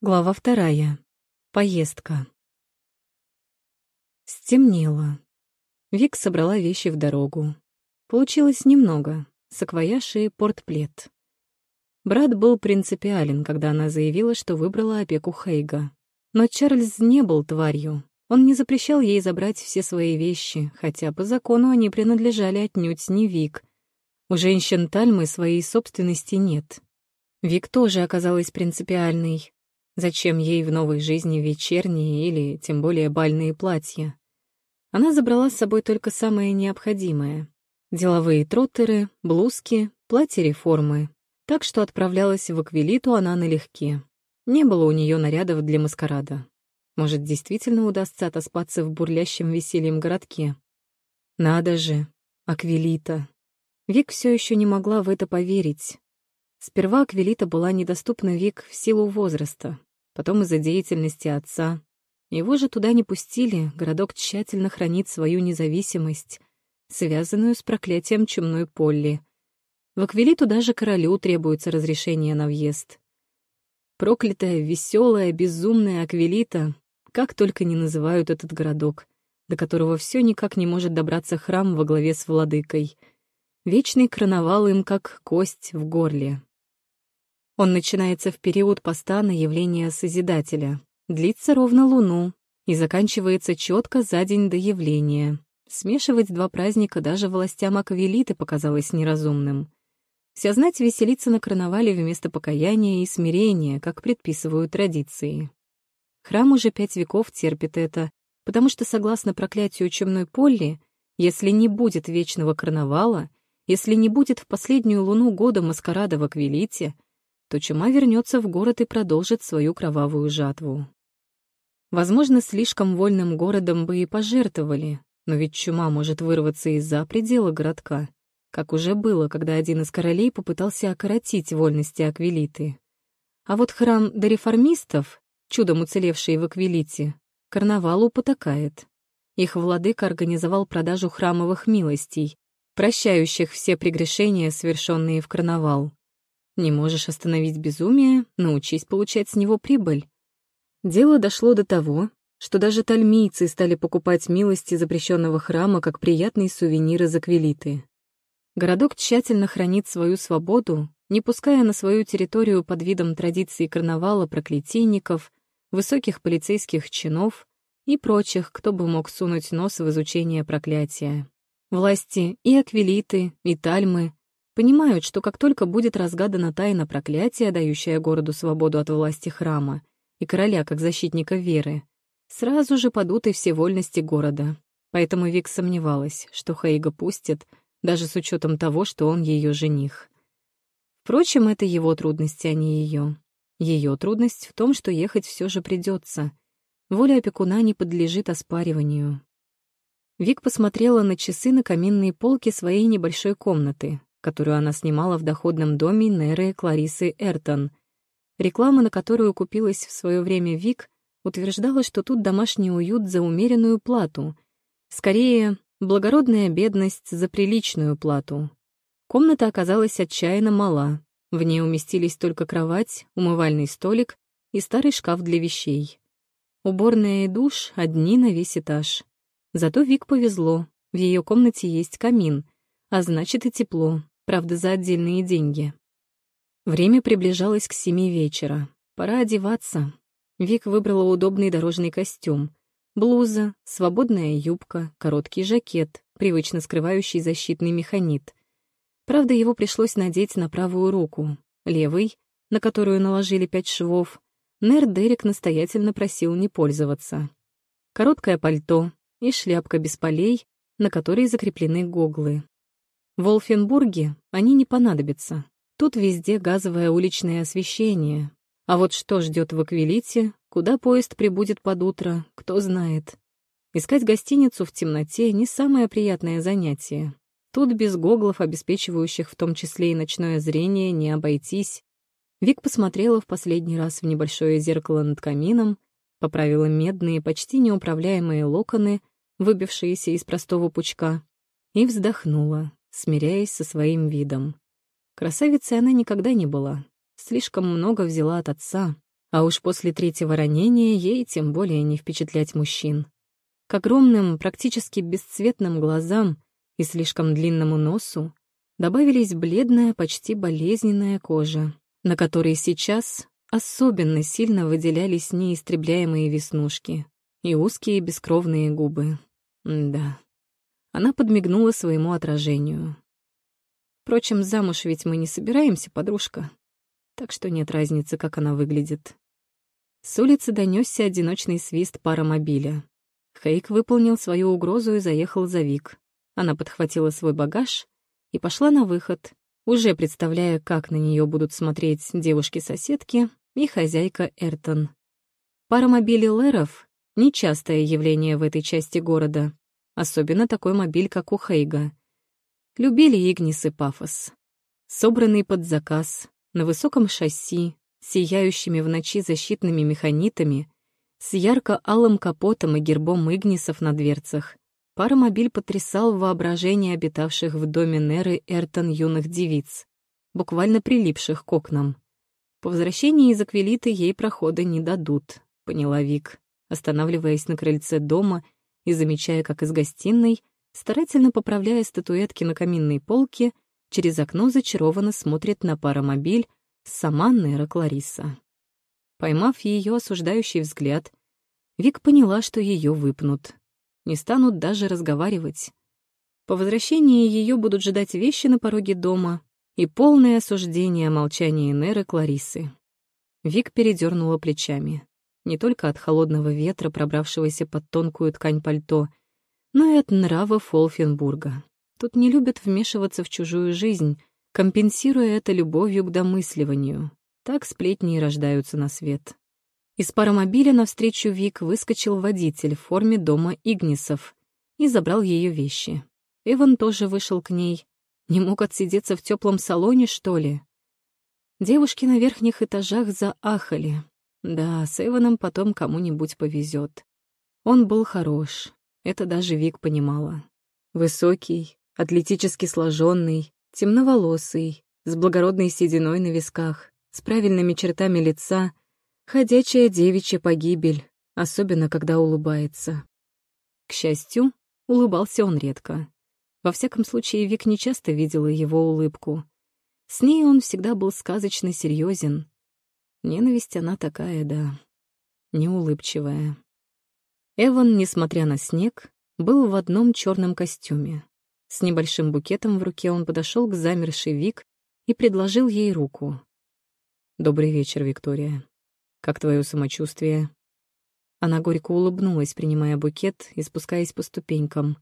Глава вторая. Поездка. Стемнело. Вик собрала вещи в дорогу. Получилось немного. Саквояж и портплет. Брат был принципиален, когда она заявила, что выбрала опеку Хейга. Но Чарльз не был тварью. Он не запрещал ей забрать все свои вещи, хотя по закону они принадлежали отнюдь не Вик. У женщин Тальмы своей собственности нет. Вик тоже оказалась принципиальной. Зачем ей в новой жизни вечерние или, тем более, бальные платья? Она забрала с собой только самое необходимое. Деловые троттеры, блузки, платья-реформы. Так что отправлялась в Аквилиту она налегке. Не было у нее нарядов для маскарада. Может, действительно удастся отоспаться в бурлящем весельем городке? Надо же, Аквилита. Вик все еще не могла в это поверить. Сперва Аквилита была недоступна Вик в силу возраста потом из-за деятельности отца. Его же туда не пустили, городок тщательно хранит свою независимость, связанную с проклятием чумной Полли. В Аквилиту даже королю требуется разрешение на въезд. Проклятая, веселая, безумная Аквилита, как только не называют этот городок, до которого все никак не может добраться храм во главе с владыкой. Вечный карнавал им как кость в горле. Он начинается в период поста на явление Созидателя, длится ровно луну и заканчивается четко за день до явления. Смешивать два праздника даже властям Аквилиты показалось неразумным. Вся знать веселится на карнавале вместо покаяния и смирения, как предписывают традиции. Храм уже пять веков терпит это, потому что, согласно проклятию Чемной Полли, если не будет вечного карнавала, если не будет в последнюю луну года маскарада в Аквилите, то чума вернется в город и продолжит свою кровавую жатву. Возможно, слишком вольным городом бы и пожертвовали, но ведь чума может вырваться из-за предела городка, как уже было, когда один из королей попытался окоротить вольности Аквилиты. А вот храм дореформистов, чудом уцелевший в Аквилите, карнавалу потакает. Их владыка организовал продажу храмовых милостей, прощающих все прегрешения, совершенные в карнавал. Не можешь остановить безумие, научись получать с него прибыль. Дело дошло до того, что даже тальмийцы стали покупать милости запрещенного храма как приятные сувениры аквилиты. Городок тщательно хранит свою свободу, не пуская на свою территорию под видом традиции карнавала проклятийников, высоких полицейских чинов и прочих, кто бы мог сунуть нос в изучение проклятия. Власти и аквилиты, и тальмы Понимают, что как только будет разгадана тайна проклятия, дающая городу свободу от власти храма, и короля как защитника веры, сразу же падут и все вольности города. Поэтому Вик сомневалась, что Хейга пустит, даже с учетом того, что он ее жених. Впрочем, это его трудности, а не ее. Ее трудность в том, что ехать все же придется. Воля опекуна не подлежит оспариванию. Вик посмотрела на часы на каминной полке своей небольшой комнаты, которую она снимала в доходном доме Неры Кларисы Эртон. Реклама, на которую купилась в свое время Вик, утверждала, что тут домашний уют за умеренную плату. Скорее, благородная бедность за приличную плату. Комната оказалась отчаянно мала. В ней уместились только кровать, умывальный столик и старый шкаф для вещей. Уборная и душ одни на весь этаж. Зато Вик повезло, в ее комнате есть камин, а значит и тепло, правда, за отдельные деньги. Время приближалось к семи вечера. Пора одеваться. Вик выбрала удобный дорожный костюм. Блуза, свободная юбка, короткий жакет, привычно скрывающий защитный механит. Правда, его пришлось надеть на правую руку. Левый, на которую наложили пять швов, Нер Дерек настоятельно просил не пользоваться. Короткое пальто и шляпка без полей, на которой закреплены гоглы. В Волфенбурге они не понадобятся. Тут везде газовое уличное освещение. А вот что ждет в Аквилите, куда поезд прибудет под утро, кто знает. Искать гостиницу в темноте — не самое приятное занятие. Тут без гоглов, обеспечивающих в том числе и ночное зрение, не обойтись. Вик посмотрела в последний раз в небольшое зеркало над камином, поправила медные, почти неуправляемые локоны, выбившиеся из простого пучка, и вздохнула смиряясь со своим видом. Красавицей она никогда не была, слишком много взяла от отца, А уж после третьего ранения ей тем более не впечатлять мужчин. К огромным, практически бесцветным глазам и слишком длинному носу добавились бледная, почти болезненная кожа, на которой сейчас особенно сильно выделялись неистребляемые веснушки и узкие бескровные губы. Да. Она подмигнула своему отражению. Впрочем, замуж ведь мы не собираемся, подружка. Так что нет разницы, как она выглядит. С улицы донесся одиночный свист паромобиля. Хейк выполнил свою угрозу и заехал за Вик. Она подхватила свой багаж и пошла на выход, уже представляя, как на нее будут смотреть девушки-соседки и хозяйка Эртон. Паромобили Леров — нечастое явление в этой части города, особенно такой мобиль, как у Хейга. Любили Игнис и Пафос. Собранный под заказ, на высоком шасси, сияющими в ночи защитными механитами, с ярко-алым капотом и гербом Игнисов на дверцах, паромобиль потрясал воображение обитавших в доме Неры Эртон юных девиц, буквально прилипших к окнам. По возвращении из Аквилиты ей прохода не дадут, поняла Вик, останавливаясь на крыльце дома и замечая, как из гостиной старательно поправляя статуэтки на каминной полке, через окно зачарованно смотрит на паромобиль сама Нера Клариса. Поймав ее осуждающий взгляд, Вик поняла, что ее выпнут. Не станут даже разговаривать. По возвращении ее будут ждать вещи на пороге дома и полное осуждение о молчании Неры Кларисы. Вик передернула плечами. Не только от холодного ветра, пробравшегося под тонкую ткань пальто, но и от нрава Фолфенбурга. Тут не любят вмешиваться в чужую жизнь, компенсируя это любовью к домысливанию. Так сплетни и рождаются на свет. Из паромобиля навстречу Вик выскочил водитель в форме дома Игнисов и забрал ее вещи. Эван тоже вышел к ней. Не мог отсидеться в теплом салоне, что ли? Девушки на верхних этажах заахали. Да, с Эваном потом кому-нибудь повезет. Он был хорош, это даже Вик понимала. Высокий, атлетически сложенный, темноволосый, с благородной сединой на висках, с правильными чертами лица, ходячая девичья погибель, особенно когда улыбается. К счастью, улыбался он редко. Во всяком случае, Вик не часто видела его улыбку. С ней он всегда был сказочно серьезен. Ненависть она такая, да, неулыбчивая. Эван, несмотря на снег, был в одном черном костюме. С небольшим букетом в руке он подошел к замершей Вик и предложил ей руку. «Добрый вечер, Виктория. Как твое самочувствие?» Она горько улыбнулась, принимая букет и спускаясь по ступенькам.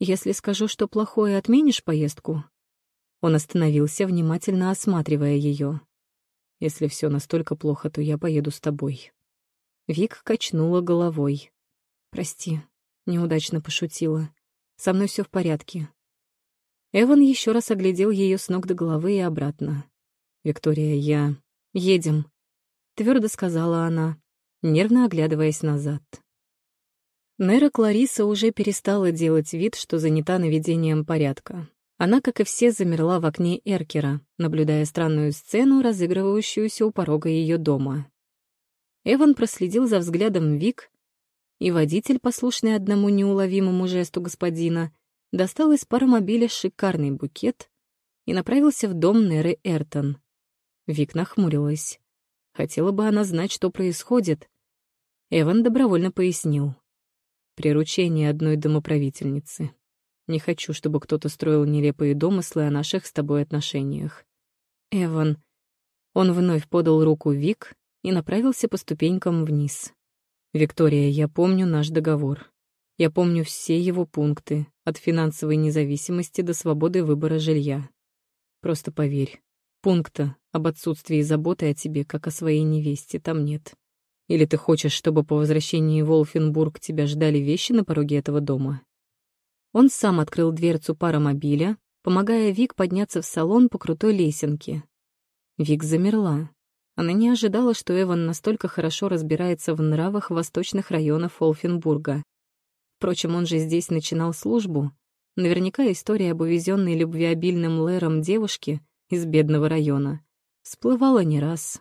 «Если скажу, что плохое, отменишь поездку?» Он остановился, внимательно осматривая ее. «Если все настолько плохо, то я поеду с тобой». Вик качнула головой. «Прости, неудачно пошутила. Со мной все в порядке». Эван еще раз оглядел ее с ног до головы и обратно. «Виктория, я... Едем», — твердо сказала она, нервно оглядываясь назад. Нера Клариса уже перестала делать вид, что занята наведением порядка. Она, как и все, замерла в окне Эркера, наблюдая странную сцену, разыгрывающуюся у порога ее дома. Эван проследил за взглядом Вик, и водитель, послушный одному неуловимому жесту господина, достал из паромобиля шикарный букет и направился в дом Неры Эртон. Вик нахмурилась. Хотела бы она знать, что происходит. Эван добровольно пояснил. Приручение одной домоправительницы. Не хочу, чтобы кто-то строил нелепые домыслы о наших с тобой отношениях. Эван. Он вновь подал руку Вик, и направился по ступенькам вниз. «Виктория, я помню наш договор. Я помню все его пункты, от финансовой независимости до свободы выбора жилья. Просто поверь, пункта об отсутствии заботы о тебе, как о своей невесте, там нет. Или ты хочешь, чтобы по возвращении в Волфенбург тебя ждали вещи на пороге этого дома?» Он сам открыл дверцу паромобиля, помогая Вик подняться в салон по крутой лесенке. Вик замерла. Она не ожидала, что Эван настолько хорошо разбирается в нравах восточных районов Олфенбурга. Впрочем, он же здесь начинал службу. Наверняка история об увезенной любвеобильным Лэром девушке из бедного района всплывала не раз.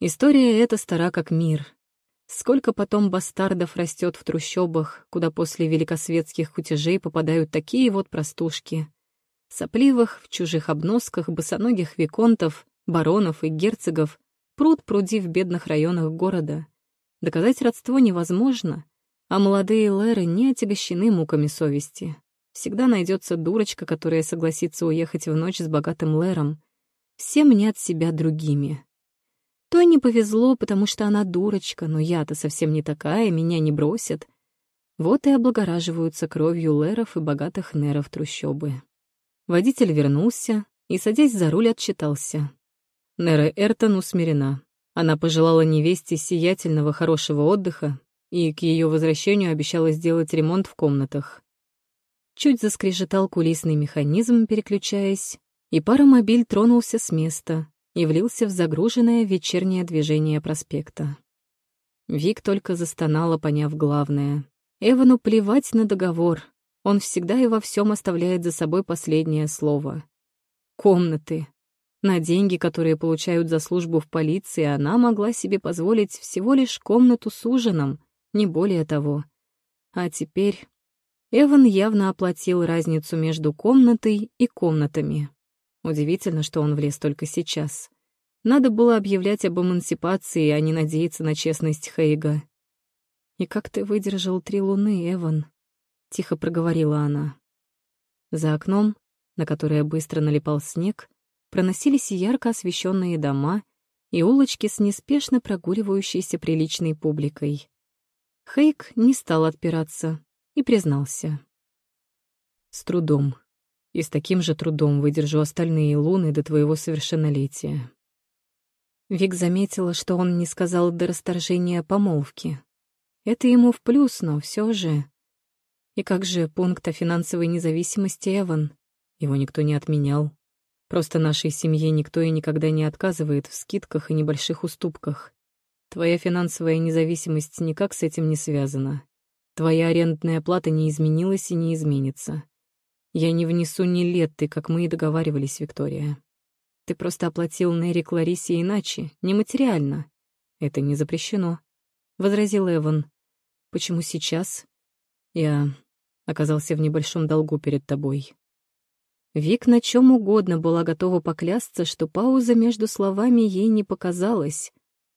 История эта стара как мир. Сколько потом бастардов растет в трущобах, куда после великосветских кутежей попадают такие вот простушки. Сопливых, в чужих обносках, босоногих виконтов, баронов и герцогов пруд пруди в бедных районах города. Доказать родство невозможно, а молодые лэры не отягощены муками совести. Всегда найдется дурочка, которая согласится уехать в ночь с богатым лэром. Все мнят себя другими. То не повезло, потому что она дурочка, но я-то совсем не такая, меня не бросят. Вот и облагораживаются кровью лэров и богатых неров трущобы. Водитель вернулся и, садясь за руль, отчитался. Нера Эртон усмирена. Она пожелала невесте сиятельного хорошего отдыха и к ее возвращению обещала сделать ремонт в комнатах. Чуть заскрежетал кулисный механизм, переключаясь, и паромобиль тронулся с места и влился в загруженное вечернее движение проспекта. Вик только застонала, поняв главное. Эвану плевать на договор. Он всегда и во всем оставляет за собой последнее слово. Комнаты. На деньги, которые получают за службу в полиции, она могла себе позволить всего лишь комнату с ужином, не более того. А теперь Эван явно оплатил разницу между комнатой и комнатами. Удивительно, что он влез только сейчас. Надо было объявлять об эмансипации, а не надеяться на честность Хейга. «И как ты выдержал три луны, Эван?» — тихо проговорила она. За окном, на которое быстро налипал снег, проносились ярко освещенные дома и улочки с неспешно прогуливающейся приличной публикой. Хейг не стал отпираться, и признался. «С трудом. И с таким же трудом выдержу остальные луны до твоего совершеннолетия». Вик заметила, что он не сказал до расторжения помолвки. Это ему в плюс, но все же... И как же пункт о финансовой независимости Эван? Его никто не отменял. Просто нашей семье никто и никогда не отказывает в скидках и небольших уступках. Твоя финансовая независимость никак с этим не связана. Твоя арендная плата не изменилась и не изменится. Я не внесу ни леты, как мы и договаривались, Виктория. Ты просто оплатил Нэри Кларисе иначе, нематериально. Это не запрещено, — возразил Эван. Почему сейчас? Я оказался в небольшом долгу перед тобой. Вик на чем угодно была готова поклясться, что пауза между словами ей не показалась.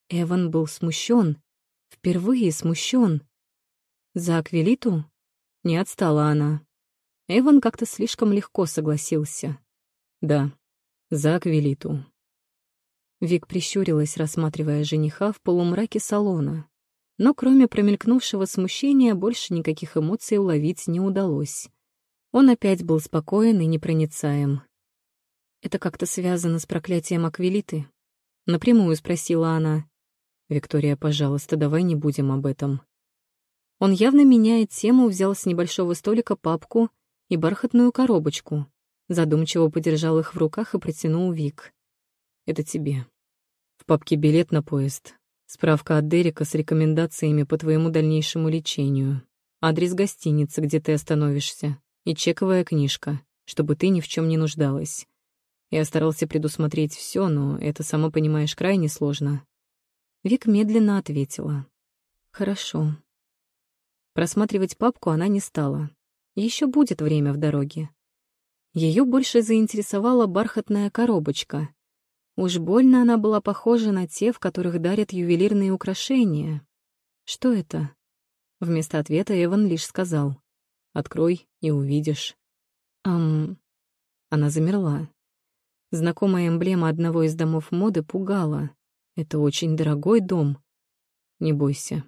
Эван был смущен, впервые смущен. За Аквилиту? Не отстала она. Эван как-то слишком легко согласился. Да, за Аквилиту. Вик прищурилась, рассматривая жениха в полумраке салона. Но кроме промелькнувшего смущения больше никаких эмоций уловить не удалось. Он опять был спокоен и непроницаем. «Это как-то связано с проклятием Аквилиты?» Напрямую спросила она. «Виктория, пожалуйста, давай не будем об этом. Он явно меняет тему, взял с небольшого столика папку и бархатную коробочку. Задумчиво подержал их в руках и протянул Вик. «Это тебе. В папке билет на поезд, справка от Дерека с рекомендациями по твоему дальнейшему лечению, адрес гостиницы, где ты остановишься, и чековая книжка, чтобы ты ни в чем не нуждалась. Я старался предусмотреть все, но это, сама понимаешь, крайне сложно». Вик медленно ответила. «Хорошо». Просматривать папку она не стала. Еще будет время в дороге. Ее больше заинтересовала бархатная коробочка. Уж больно она была похожа на те, в которых дарят ювелирные украшения. «Что это?» Вместо ответа Эван лишь сказал. «Открой и увидишь». «Ам...» Она замерла. Знакомая эмблема одного из домов моды пугала. Это очень дорогой дом. Не бойся,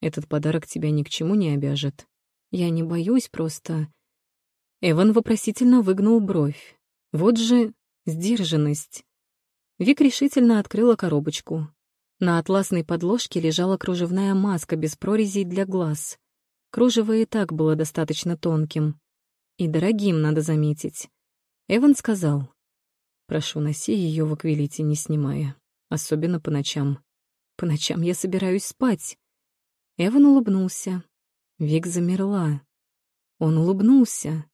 этот подарок тебя ни к чему не обяжет. Я не боюсь, просто...» Эван вопросительно выгнул бровь. Вот же сдержанность. Вик решительно открыла коробочку. На атласной подложке лежала кружевная маска без прорезей для глаз. Кружево и так было достаточно тонким. И дорогим, надо заметить. Эван сказал. «Прошу, носи ее в аквилите, не снимая. Особенно по ночам. По ночам я собираюсь спать. Эван улыбнулся. Вик замерла. Он улыбнулся.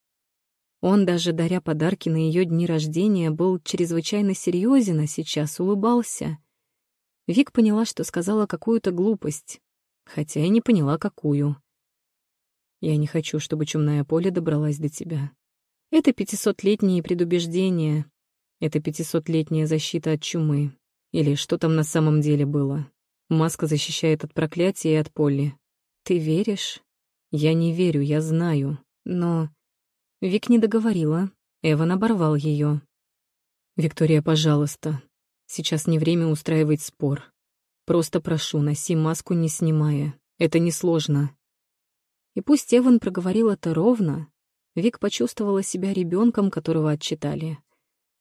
Он, даже даря подарки на ее дни рождения, был чрезвычайно серьезен, а сейчас улыбался. Вик поняла, что сказала какую-то глупость, хотя и не поняла, какую. «Я не хочу, чтобы чумная поле добралась до тебя. Это пятисотлетние предубеждения, это пятисотлетняя защита от чумы. Или что там на самом деле было? Маска защищает от проклятия и от поли. Ты веришь? Я не верю, я знаю. Но... Вик не договорила. Эван оборвал ее. «Виктория, пожалуйста. Сейчас не время устраивать спор. Просто прошу, носи маску, не снимая. Это несложно». И пусть Эван проговорил это ровно, Вик почувствовала себя ребенком, которого отчитали.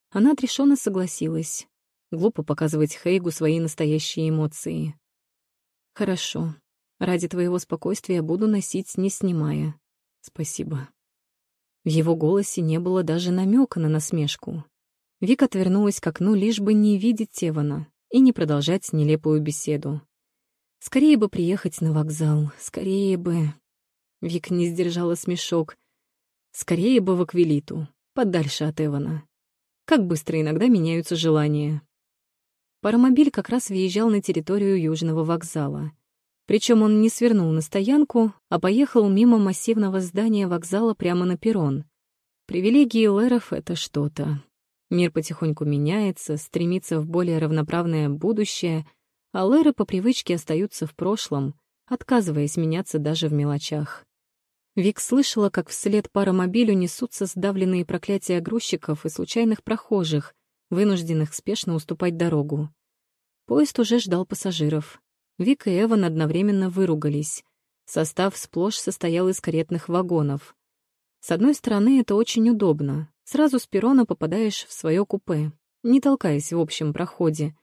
Она отрешенно согласилась. Глупо показывать Хейгу свои настоящие эмоции. «Хорошо. Ради твоего спокойствия буду носить, не снимая. Спасибо». В его голосе не было даже намека на насмешку. Вик отвернулась к окну, лишь бы не видеть Тевана и не продолжать нелепую беседу. Скорее бы приехать на вокзал, скорее бы... Вик не сдержала смешок. Скорее бы в Аквилиту, подальше от Эвана. Как быстро иногда меняются желания. Паромобиль как раз въезжал на территорию Южного вокзала. Причем он не свернул на стоянку, а поехал мимо массивного здания вокзала прямо на перрон. Привилегии лэров — это что-то. Мир потихоньку меняется, стремится в более равноправное будущее, а лэры по привычке остаются в прошлом, отказываясь меняться даже в мелочах. Вик слышала, как вслед паромобилю несутся сдавленные проклятия грузчиков и случайных прохожих, вынужденных спешно уступать дорогу. Поезд уже ждал пассажиров. Вик и Эван одновременно выругались. Состав сплошь состоял из каретных вагонов. С одной стороны, это очень удобно. Сразу с перрона попадаешь в свое купе, не толкаясь в общем проходе.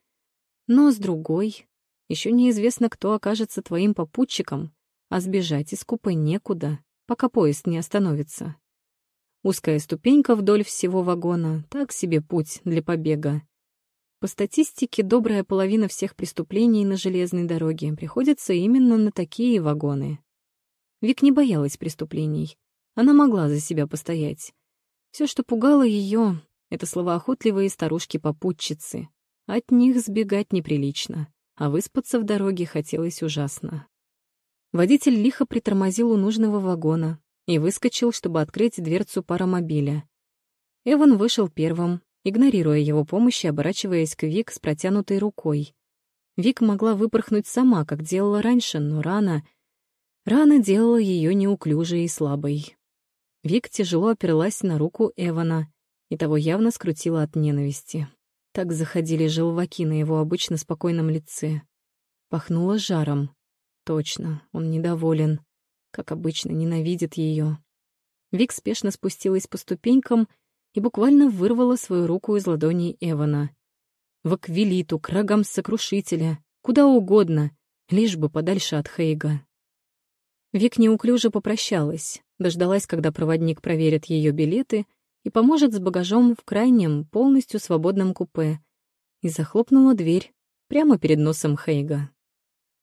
Но с другой, еще неизвестно, кто окажется твоим попутчиком, а сбежать из купе некуда, пока поезд не остановится. Узкая ступенька вдоль всего вагона — так себе путь для побега. По статистике, добрая половина всех преступлений на железной дороге приходится именно на такие вагоны. Вик не боялась преступлений. Она могла за себя постоять. Все, что пугало ее, это словоохотливые старушки-попутчицы. От них сбегать неприлично, а выспаться в дороге хотелось ужасно. Водитель лихо притормозил у нужного вагона и выскочил, чтобы открыть дверцу паромобиля. Эван вышел первым, игнорируя его помощь и оборачиваясь к Вик с протянутой рукой. Вик могла выпорхнуть сама, как делала раньше, но рана... Рана делала ее неуклюжей и слабой. Вик тяжело оперлась на руку Эвана, и того явно скрутила от ненависти. Так заходили желваки на его обычно спокойном лице. Пахнуло жаром. Точно, он недоволен. Как обычно, ненавидит ее. Вик спешно спустилась по ступенькам и буквально вырвала свою руку из ладоней Эвана. В аквилиту, к рогам сокрушителя, куда угодно, лишь бы подальше от Хейга. Вик неуклюже попрощалась, дождалась, когда проводник проверит ее билеты и поможет с багажом в крайнем, полностью свободном купе, и захлопнула дверь прямо перед носом Хейга.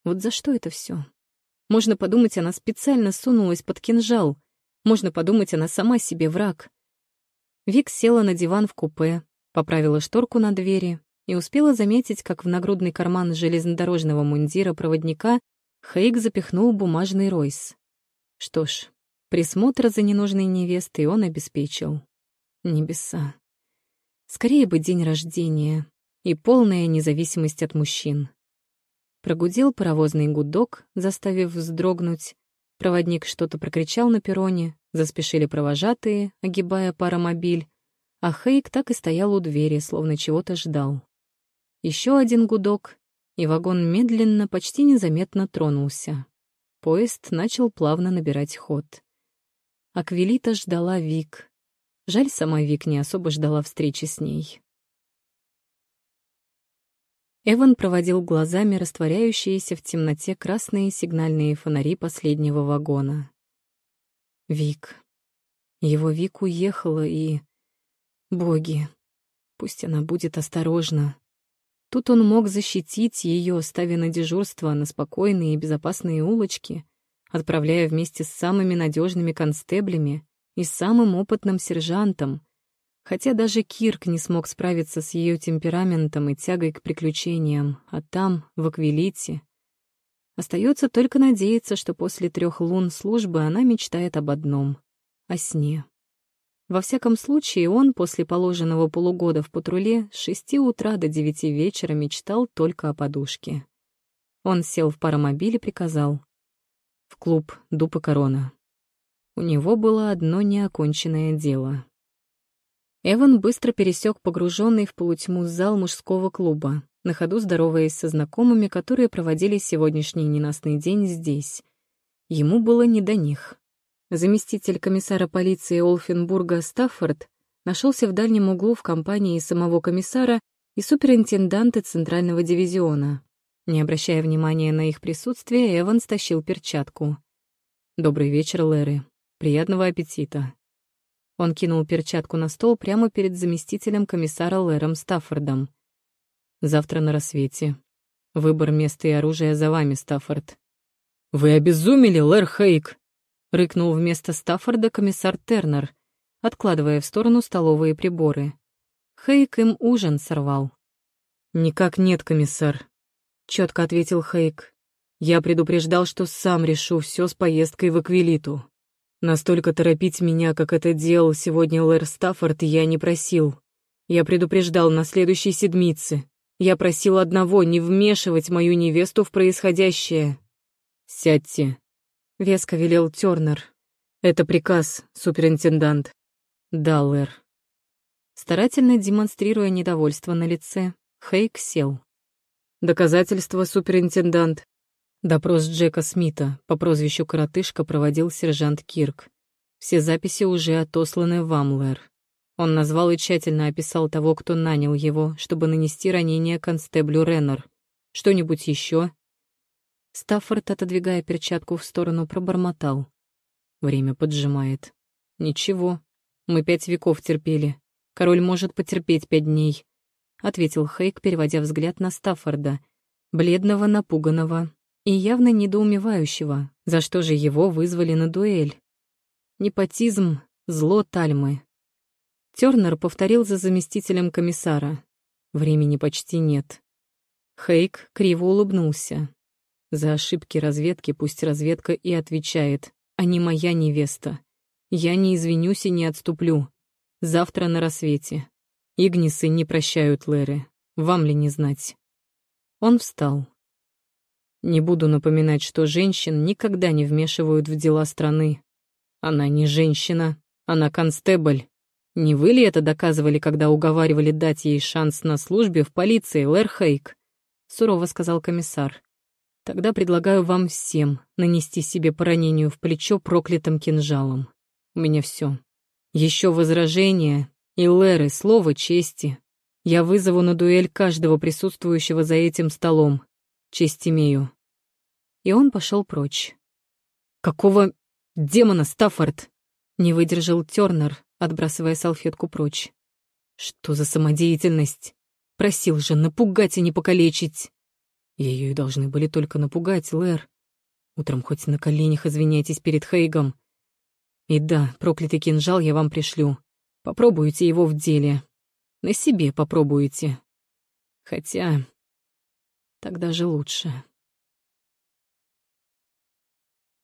Вот за что это все? Можно подумать, она специально сунулась под кинжал. Можно подумать, она сама себе враг. Вик села на диван в купе, поправила шторку на двери и успела заметить, как в нагрудный карман железнодорожного мундира проводника Хейк запихнул бумажный ройс. Что ж, присмотр за ненужной невестой он обеспечил. Небеса. Скорее бы день рождения и полная независимость от мужчин. Прогудел паровозный гудок, заставив вздрогнуть. Проводник что-то прокричал на перроне, Заспешили провожатые, огибая паромобиль, а Хейк так и стоял у двери, словно чего-то ждал. Еще один гудок, и вагон медленно, почти незаметно тронулся. Поезд начал плавно набирать ход. Аквилита ждала Вик. Жаль, сама Вик не особо ждала встречи с ней. Эван проводил глазами растворяющиеся в темноте красные сигнальные фонари последнего вагона. Вик. Его Вик уехала и... Боги. Пусть она будет осторожна. Тут он мог защитить ее, ставя на дежурство на спокойные и безопасные улочки, отправляя вместе с самыми надежными констеблями и самым опытным сержантом. Хотя даже Кирк не смог справиться с ее темпераментом и тягой к приключениям, а там, в Аквилите, остается только надеяться, что после трех лун службы она мечтает об одном — о сне. Во всяком случае, он после положенного полугода в патруле с шести утра до девяти вечера мечтал только о подушке. Он сел в паромобиль и приказал. В клуб «Дуб и корона». У него было одно неоконченное дело. Эван быстро пересек погруженный в полутьму зал мужского клуба, на ходу здороваясь со знакомыми, которые проводили сегодняшний ненастный день здесь. Ему было не до них. Заместитель комиссара полиции Олфенбурга Стаффорд нашелся в дальнем углу в компании самого комиссара и суперинтенданта Центрального дивизиона. Не обращая внимания на их присутствие, Эван стащил перчатку. «Добрый вечер, Лэри. Приятного аппетита». Он кинул перчатку на стол прямо перед заместителем комиссара Лэром Стаффордом. «Завтра на рассвете. Выбор места и оружия за вами, Стаффорд». «Вы обезумели, Лэр Хейк!» — рыкнул вместо Стаффорда комиссар Тернер, откладывая в сторону столовые приборы. Хейк им ужин сорвал. «Никак нет, комиссар», — четко ответил Хейк. «Я предупреждал, что сам решу все с поездкой в Аквилиту. Настолько торопить меня, как это делал сегодня Лэр Стаффорд, я не просил. Я предупреждал на следующей седмице. Я просил одного — не вмешивать мою невесту в происходящее. «Сядьте», — веско велел Тёрнер. «Это приказ, суперинтендант». «Да, Лэр». Старательно демонстрируя недовольство на лице, Хейк сел. «Доказательства, суперинтендант», Допрос Джека Смита по прозвищу Коротышка проводил сержант Кирк. Все записи уже отосланы в Амлэр. Он назвал и тщательно описал того, кто нанял его, чтобы нанести ранение констеблю Реннер. Что-нибудь еще? Стаффорд, отодвигая перчатку в сторону, пробормотал. Время поджимает. Ничего. Мы пять веков терпели. Король может потерпеть пять дней, — ответил Хейк, переводя взгляд на Стаффорда, бледного, напуганного, и явно недоумевающего, за что же его вызвали на дуэль. Непотизм — зло Тальмы. Тёрнер повторил за заместителем комиссара. Времени почти нет. Хейк криво улыбнулся. За ошибки разведки пусть разведка и отвечает, а не моя невеста. Я не извинюсь и не отступлю. Завтра на рассвете. Игнисы не прощают Леры. Вам ли не знать? Он встал. Не буду напоминать, что женщин никогда не вмешивают в дела страны. Она не женщина, она констебль. Не вы ли это доказывали, когда уговаривали дать ей шанс на службе в полиции, Лэр Хейк? Сурово сказал комиссар. Тогда предлагаю вам всем нанести себе по ранению в плечо проклятым кинжалом. У меня все. Еще возражения и Лэры, слово чести. Я вызову на дуэль каждого присутствующего за этим столом. Честь имею. И он пошел прочь. «Какого демона, Стаффорд?» — не выдержал Тернер, отбрасывая салфетку прочь. «Что за самодеятельность? Просил же напугать и не покалечить!» Ее и должны были только напугать, Лэр. Утром хоть на коленях извиняйтесь перед Хейгом. И да, проклятый кинжал я вам пришлю. Попробуйте его в деле. На себе попробуйте. Хотя... Тогда же лучше.